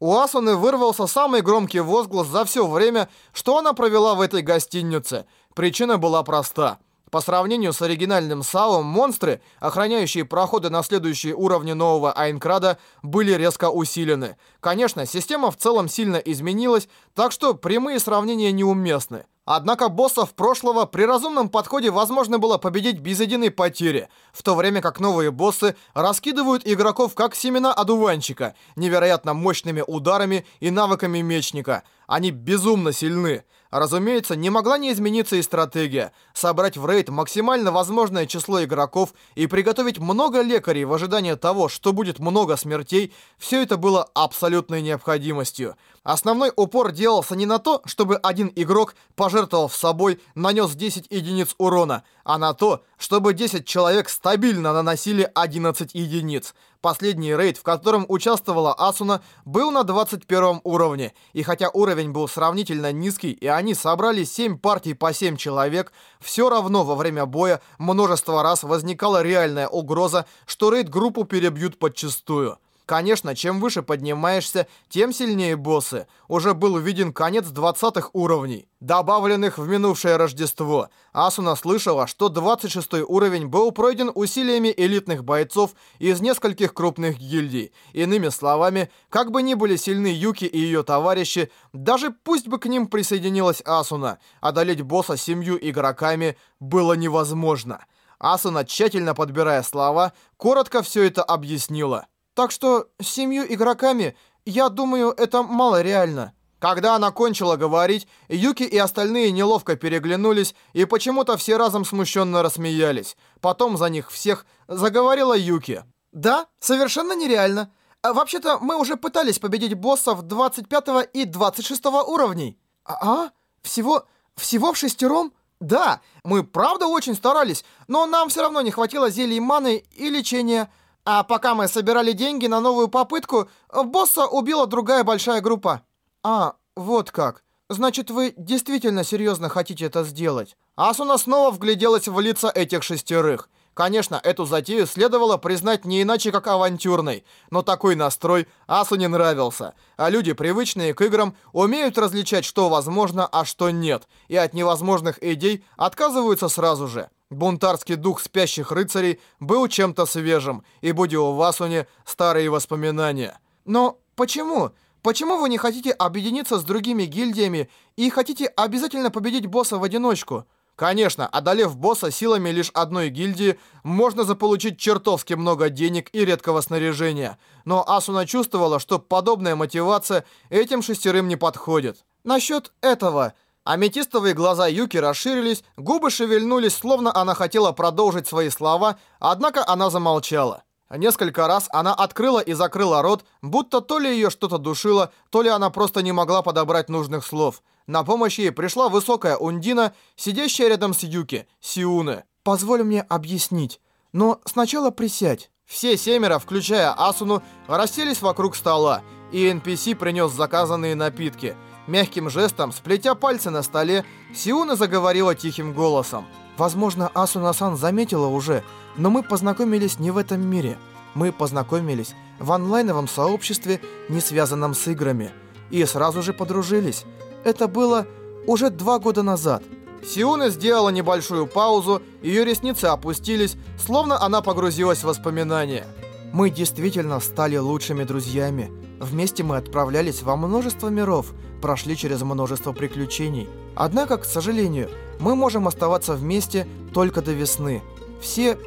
У Асуны вырвался самый громкий возглас за все время, что она провела в этой гостинице. Причина была проста. По сравнению с оригинальным САО, монстры, охраняющие проходы на следующие уровни нового Айнкрада, были резко усилены. Конечно, система в целом сильно изменилась, так что прямые сравнения неуместны. Однако боссов прошлого при разумном подходе возможно было победить без единой потери, в то время как новые боссы раскидывают игроков как семена одуванчика, невероятно мощными ударами и навыками мечника. Они безумно сильны. Разумеется, не могла не измениться и стратегия. Собрать в рейд максимально возможное число игроков и приготовить много лекарей в ожидании того, что будет много смертей, все это было абсолютной необходимостью. Основной упор делался не на то, чтобы один игрок, пожертвовав собой, нанес 10 единиц урона, а на то, чтобы 10 человек стабильно наносили 11 единиц. Последний рейд, в котором участвовала Асуна, был на 21 уровне, и хотя уровень был сравнительно низкий, и они собрали 7 партий по 7 человек, все равно во время боя множество раз возникала реальная угроза, что рейд-группу перебьют подчистую. Конечно, чем выше поднимаешься, тем сильнее боссы. Уже был увиден конец 20 уровней, добавленных в минувшее Рождество. Асуна слышала, что 26 уровень был пройден усилиями элитных бойцов из нескольких крупных гильдий. Иными словами, как бы ни были сильны Юки и ее товарищи, даже пусть бы к ним присоединилась Асуна, одолеть босса семью игроками было невозможно. Асуна, тщательно подбирая слова, коротко все это объяснила. Так что с семью игроками, я думаю, это мало реально. Когда она кончила говорить, Юки и остальные неловко переглянулись и почему-то все разом смущенно рассмеялись. Потом за них всех заговорила Юки. «Да, совершенно нереально. А, Вообще-то мы уже пытались победить боссов 25 и 26 уровней». «А? а? Всего... всего в шестером?» «Да, мы правда очень старались, но нам все равно не хватило зелий маны и лечения». А пока мы собирали деньги на новую попытку, босса убила другая большая группа. А, вот как. Значит, вы действительно серьезно хотите это сделать? Асуна снова вгляделась в лица этих шестерых. Конечно, эту затею следовало признать не иначе, как авантюрной, но такой настрой Асу не нравился. А люди, привычные к играм, умеют различать, что возможно, а что нет, и от невозможных идей отказываются сразу же. Бунтарский дух спящих рыцарей был чем-то свежим, и будь у Васуне старые воспоминания. Но почему? Почему вы не хотите объединиться с другими гильдиями и хотите обязательно победить босса в одиночку? Конечно, одолев босса силами лишь одной гильдии, можно заполучить чертовски много денег и редкого снаряжения. Но Асуна чувствовала, что подобная мотивация этим шестерым не подходит. Насчет этого... Аметистовые глаза Юки расширились, губы шевельнулись, словно она хотела продолжить свои слова, однако она замолчала. Несколько раз она открыла и закрыла рот, будто то ли ее что-то душило, то ли она просто не могла подобрать нужных слов. На помощь ей пришла высокая Ундина, сидящая рядом с Юки, Сиуны. «Позволь мне объяснить, но сначала присядь». Все семеро, включая Асуну, расселись вокруг стола, и NPC принес заказанные напитки – Мягким жестом, сплетя пальцы на столе, Сиуна заговорила тихим голосом. «Возможно, Асуна-сан заметила уже, но мы познакомились не в этом мире. Мы познакомились в онлайновом сообществе, не связанном с играми. И сразу же подружились. Это было уже два года назад». Сиуна сделала небольшую паузу, ее ресницы опустились, словно она погрузилась в воспоминания. «Мы действительно стали лучшими друзьями. Вместе мы отправлялись во множество миров, прошли через множество приключений. Однако, к сожалению, мы можем оставаться вместе только до весны. Все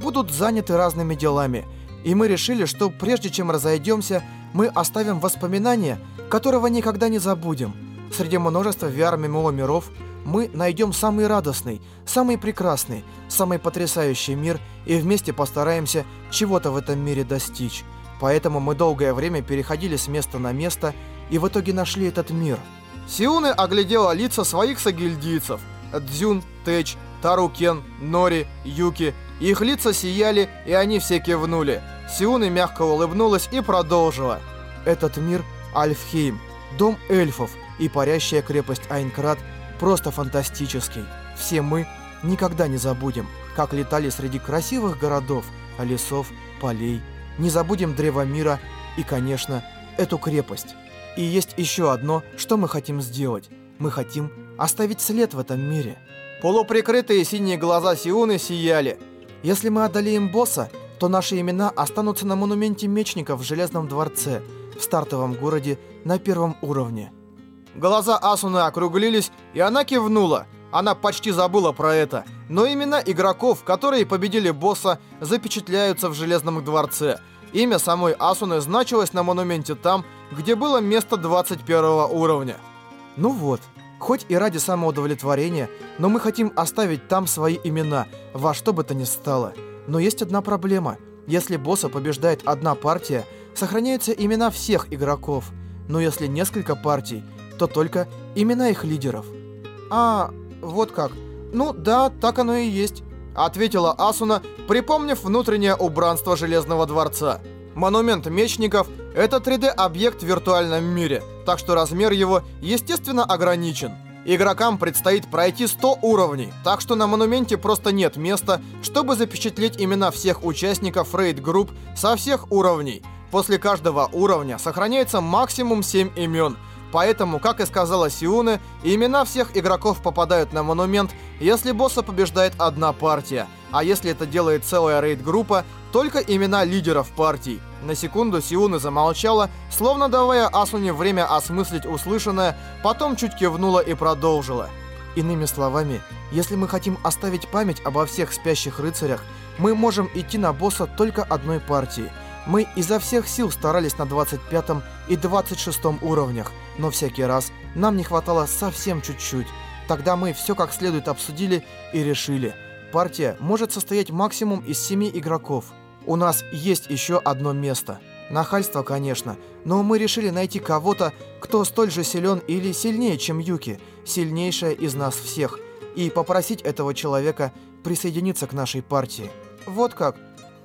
будут заняты разными делами, и мы решили, что прежде чем разойдемся, мы оставим воспоминания, которого никогда не забудем. Среди множества VR-ММО миров мы найдем самый радостный, самый прекрасный, самый потрясающий мир и вместе постараемся чего-то в этом мире достичь. Поэтому мы долгое время переходили с места на место и в итоге нашли этот мир. Сиуны оглядела лица своих сагильдийцев. Дзюн, Тэч, Тарукен, Нори, Юки. Их лица сияли, и они все кивнули. Сиуны мягко улыбнулась и продолжила. Этот мир — Альфхейм, дом эльфов и парящая крепость Айнкрат просто фантастический. Все мы никогда не забудем, как летали среди красивых городов, лесов, полей, не забудем Древо Мира и, конечно, эту крепость. И есть еще одно, что мы хотим сделать. Мы хотим оставить след в этом мире. Полуприкрытые синие глаза Сиуны сияли. Если мы одолеем босса, то наши имена останутся на монументе мечников в Железном дворце, в стартовом городе на первом уровне. Глаза Асуны округлились, и она кивнула. Она почти забыла про это. Но имена игроков, которые победили босса, запечатляются в Железном дворце. Имя самой Асуны значилось на монументе там, где было место 21 уровня. Ну вот, хоть и ради самоудовлетворения, но мы хотим оставить там свои имена, во что бы то ни стало. Но есть одна проблема. Если босса побеждает одна партия, сохраняются имена всех игроков. Но если несколько партий, то только имена их лидеров. А, вот как. Ну да, так оно и есть. Ответила Асуна, припомнив внутреннее убранство Железного дворца. Монумент мечников — это 3D-объект в виртуальном мире, так что размер его, естественно, ограничен. Игрокам предстоит пройти 100 уровней, так что на монументе просто нет места, чтобы запечатлеть имена всех участников рейд-групп со всех уровней. После каждого уровня сохраняется максимум 7 имен — Поэтому, как и сказала Сиуне, имена всех игроков попадают на монумент, если босса побеждает одна партия, а если это делает целая рейд-группа, только имена лидеров партий. На секунду Сиуна замолчала, словно давая Асуне время осмыслить услышанное, потом чуть кивнула и продолжила. Иными словами, если мы хотим оставить память обо всех спящих рыцарях, мы можем идти на босса только одной партии. Мы изо всех сил старались на 25 и 26 уровнях, но всякий раз нам не хватало совсем чуть-чуть. Тогда мы все как следует обсудили и решили. Партия может состоять максимум из 7 игроков. У нас есть еще одно место. Нахальство, конечно, но мы решили найти кого-то, кто столь же силен или сильнее, чем Юки, сильнейшая из нас всех, и попросить этого человека присоединиться к нашей партии. Вот как.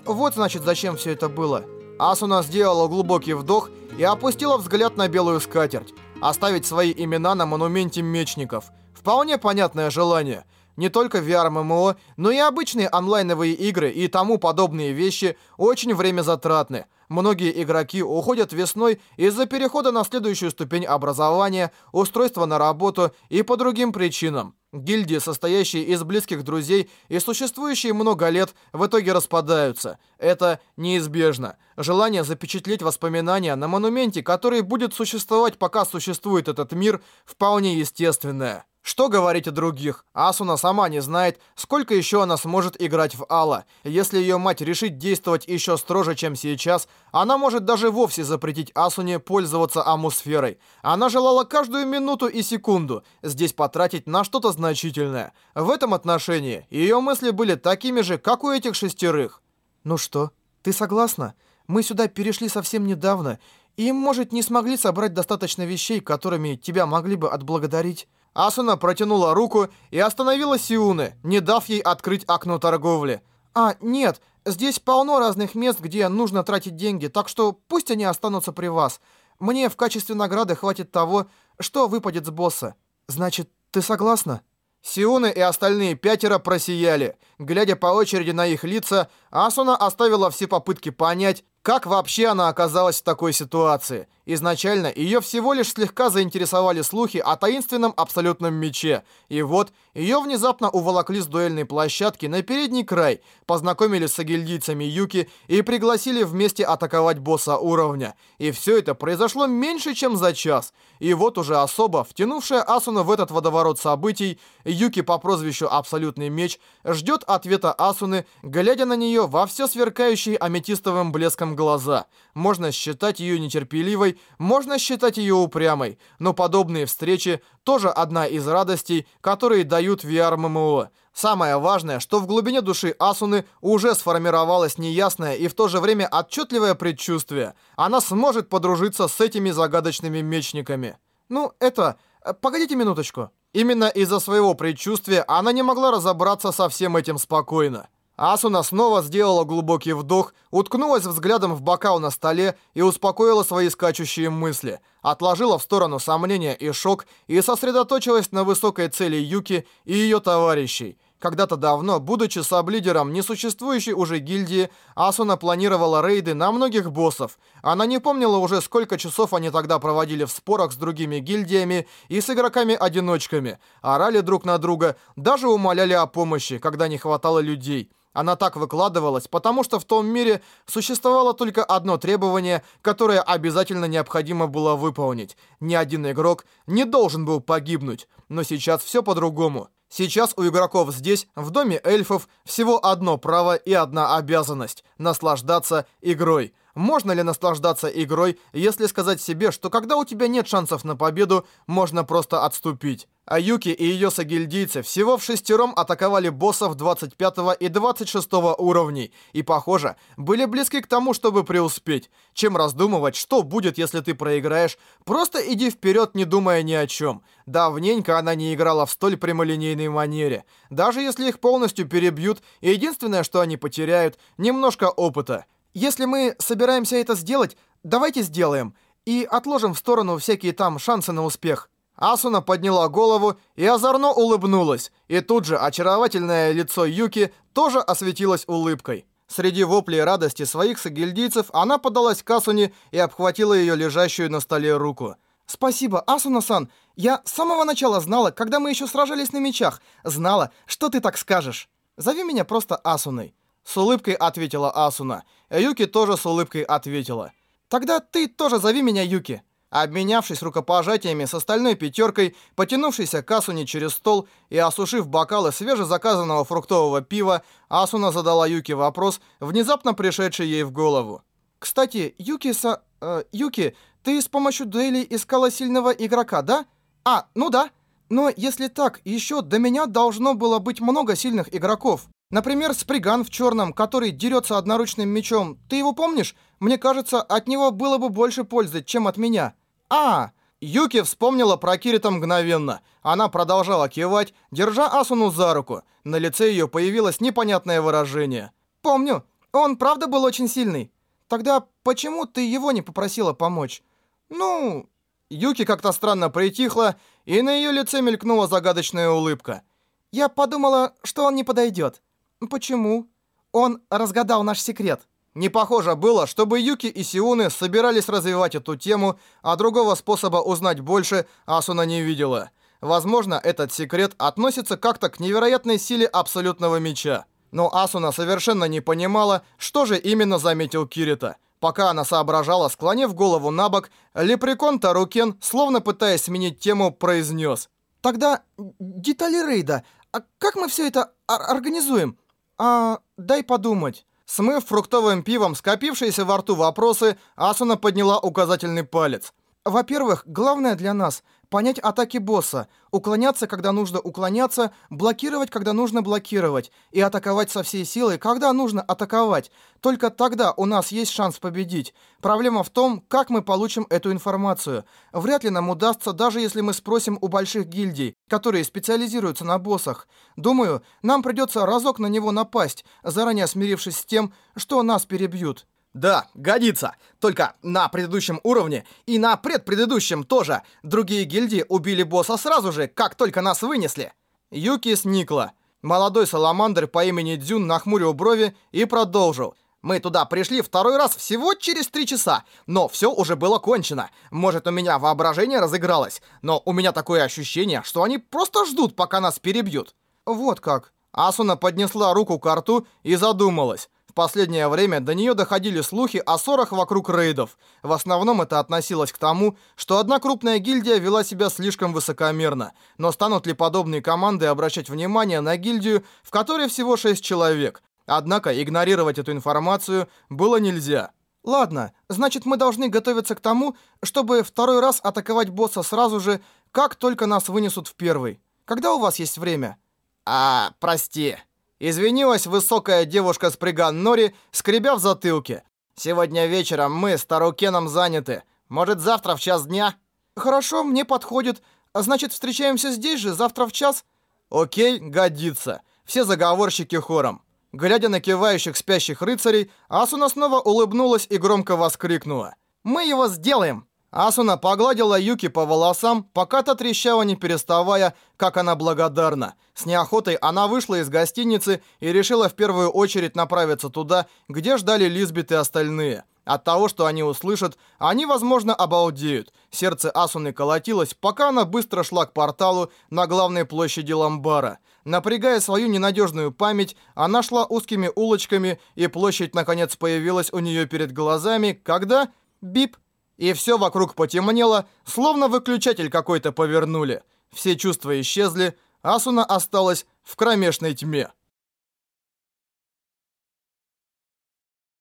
Вот значит, зачем все это было. Асуна сделала глубокий вдох и опустила взгляд на белую скатерть. Оставить свои имена на монументе мечников. Вполне понятное желание. Не только VR-ММО, но и обычные онлайновые игры и тому подобные вещи очень время затратны. Многие игроки уходят весной из-за перехода на следующую ступень образования, устройства на работу и по другим причинам. Гильдии, состоящие из близких друзей и существующие много лет, в итоге распадаются. Это неизбежно. Желание запечатлеть воспоминания на монументе, который будет существовать, пока существует этот мир, вполне естественное. Что говорить о других? Асуна сама не знает, сколько еще она сможет играть в Алла. Если ее мать решит действовать еще строже, чем сейчас, она может даже вовсе запретить Асуне пользоваться амусферой. Она желала каждую минуту и секунду здесь потратить на что-то значительное. В этом отношении ее мысли были такими же, как у этих шестерых. «Ну что, ты согласна? Мы сюда перешли совсем недавно, и, может, не смогли собрать достаточно вещей, которыми тебя могли бы отблагодарить?» Асуна протянула руку и остановила Сиуны, не дав ей открыть окно торговли. «А, нет, здесь полно разных мест, где нужно тратить деньги, так что пусть они останутся при вас. Мне в качестве награды хватит того, что выпадет с босса. Значит, ты согласна?» Сиуны и остальные пятеро просияли. Глядя по очереди на их лица, Асуна оставила все попытки понять, как вообще она оказалась в такой ситуации? Изначально ее всего лишь слегка заинтересовали слухи о таинственном абсолютном мече. И вот, ее внезапно уволокли с дуэльной площадки на передний край, познакомили с агильдийцами Юки и пригласили вместе атаковать босса уровня. И все это произошло меньше, чем за час. И вот уже особо, втянувшая Асуну в этот водоворот событий, Юки по прозвищу Абсолютный Меч ждет ответа Асуны, глядя на нее во все сверкающие аметистовым блеском глаза. Можно считать ее нетерпеливой, можно считать ее упрямой, но подобные встречи тоже одна из радостей, которые дают VR-ММО. Самое важное, что в глубине души Асуны уже сформировалось неясное и в то же время отчетливое предчувствие. Она сможет подружиться с этими загадочными мечниками. Ну, это... Э, погодите минуточку. Именно из-за своего предчувствия она не могла разобраться со всем этим спокойно. Асуна снова сделала глубокий вдох, уткнулась взглядом в бокал на столе и успокоила свои скачущие мысли, отложила в сторону сомнения и шок и сосредоточилась на высокой цели Юки и ее товарищей. Когда-то давно, будучи саблидером несуществующей уже гильдии, Асуна планировала рейды на многих боссов. Она не помнила уже, сколько часов они тогда проводили в спорах с другими гильдиями и с игроками-одиночками, орали друг на друга, даже умоляли о помощи, когда не хватало людей. Она так выкладывалась, потому что в том мире существовало только одно требование, которое обязательно необходимо было выполнить. Ни один игрок не должен был погибнуть. Но сейчас все по-другому. Сейчас у игроков здесь, в доме эльфов, всего одно право и одна обязанность – наслаждаться игрой. Можно ли наслаждаться игрой, если сказать себе, что когда у тебя нет шансов на победу, можно просто отступить? А Юки и ее сагильдийцы всего в шестером атаковали боссов 25 и 26 уровней, и, похоже, были близки к тому, чтобы преуспеть. Чем раздумывать, что будет, если ты проиграешь, просто иди вперед, не думая ни о чем. Давненько она не играла в столь прямолинейной манере. Даже если их полностью перебьют, единственное, что они потеряют, немножко опыта. Если мы собираемся это сделать, давайте сделаем. И отложим в сторону всякие там шансы на успех. Асуна подняла голову и озорно улыбнулась. И тут же очаровательное лицо Юки тоже осветилось улыбкой. Среди воплей радости своих сагильдийцев она подалась к Асуне и обхватила ее лежащую на столе руку. «Спасибо, Асуна-сан. Я с самого начала знала, когда мы еще сражались на мечах, знала, что ты так скажешь. Зови меня просто Асуной». С улыбкой ответила Асуна. Юки тоже с улыбкой ответила. «Тогда ты тоже зови меня Юки». Обменявшись рукопожатиями с остальной пятеркой, потянувшейся к Асуне через стол и осушив бокалы свежезаказанного фруктового пива, Асуна задала Юки вопрос, внезапно пришедший ей в голову. «Кстати, Юки-са... Э, Юки, ты с помощью дуэли искала сильного игрока, да? А, ну да. Но если так, еще до меня должно было быть много сильных игроков. Например, Сприган в черном, который дерется одноручным мечом. Ты его помнишь? Мне кажется, от него было бы больше пользы, чем от меня. А, Юки вспомнила про Кирита мгновенно. Она продолжала кивать, держа Асуну за руку. На лице ее появилось непонятное выражение. «Помню. Он правда был очень сильный. Тогда почему ты его не попросила помочь?» «Ну...» Юки как-то странно притихла, и на ее лице мелькнула загадочная улыбка. «Я подумала, что он не подойдет. «Почему?» «Он разгадал наш секрет». Не похоже было, чтобы Юки и Сиуны собирались развивать эту тему, а другого способа узнать больше Асуна не видела. Возможно, этот секрет относится как-то к невероятной силе абсолютного меча. Но Асуна совершенно не понимала, что же именно заметил Кирита. Пока она соображала, склонив голову на бок, лепрекон Тарукен, словно пытаясь сменить тему, произнес. «Тогда детали рейда. А как мы все это организуем?» «А, дай подумать». Смыв фруктовым пивом скопившиеся во рту вопросы, Асуна подняла указательный палец. «Во-первых, главное для нас понять атаки босса, уклоняться, когда нужно уклоняться, блокировать, когда нужно блокировать, и атаковать со всей силой, когда нужно атаковать. Только тогда у нас есть шанс победить. Проблема в том, как мы получим эту информацию. Вряд ли нам удастся, даже если мы спросим у больших гильдий, которые специализируются на боссах. Думаю, нам придется разок на него напасть, заранее смирившись с тем, что нас перебьют. Да, годится. Только на предыдущем уровне и на предпредыдущем тоже. Другие гильдии убили босса сразу же, как только нас вынесли. Юки сникла. Молодой саламандр по имени Дзюн нахмурил брови и продолжил. Мы туда пришли второй раз всего через три часа, но все уже было кончено. Может, у меня воображение разыгралось, но у меня такое ощущение, что они просто ждут, пока нас перебьют. Вот как. Асуна поднесла руку к рту и задумалась последнее время до нее доходили слухи о ссорах вокруг рейдов. В основном это относилось к тому, что одна крупная гильдия вела себя слишком высокомерно. Но станут ли подобные команды обращать внимание на гильдию, в которой всего 6 человек? Однако игнорировать эту информацию было нельзя. Ладно, значит мы должны готовиться к тому, чтобы второй раз атаковать босса сразу же, как только нас вынесут в первый. Когда у вас есть время? А, прости. Извинилась высокая девушка с приган Нори, скребя в затылке. «Сегодня вечером мы с Тарукеном заняты. Может, завтра в час дня?» «Хорошо, мне подходит. А значит, встречаемся здесь же, завтра в час?» «Окей, годится. Все заговорщики хором». Глядя на кивающих спящих рыцарей, Асуна снова улыбнулась и громко воскликнула. «Мы его сделаем!» Асуна погладила Юки по волосам, пока та трещала не переставая, как она благодарна. С неохотой она вышла из гостиницы и решила в первую очередь направиться туда, где ждали Лизбет и остальные. От того, что они услышат, они, возможно, обалдеют. Сердце Асуны колотилось, пока она быстро шла к порталу на главной площади Ламбара. Напрягая свою ненадежную память, она шла узкими улочками, и площадь наконец появилась у нее перед глазами, когда... Бип! И все вокруг потемнело, словно выключатель какой-то повернули. Все чувства исчезли, Асуна осталась в кромешной тьме.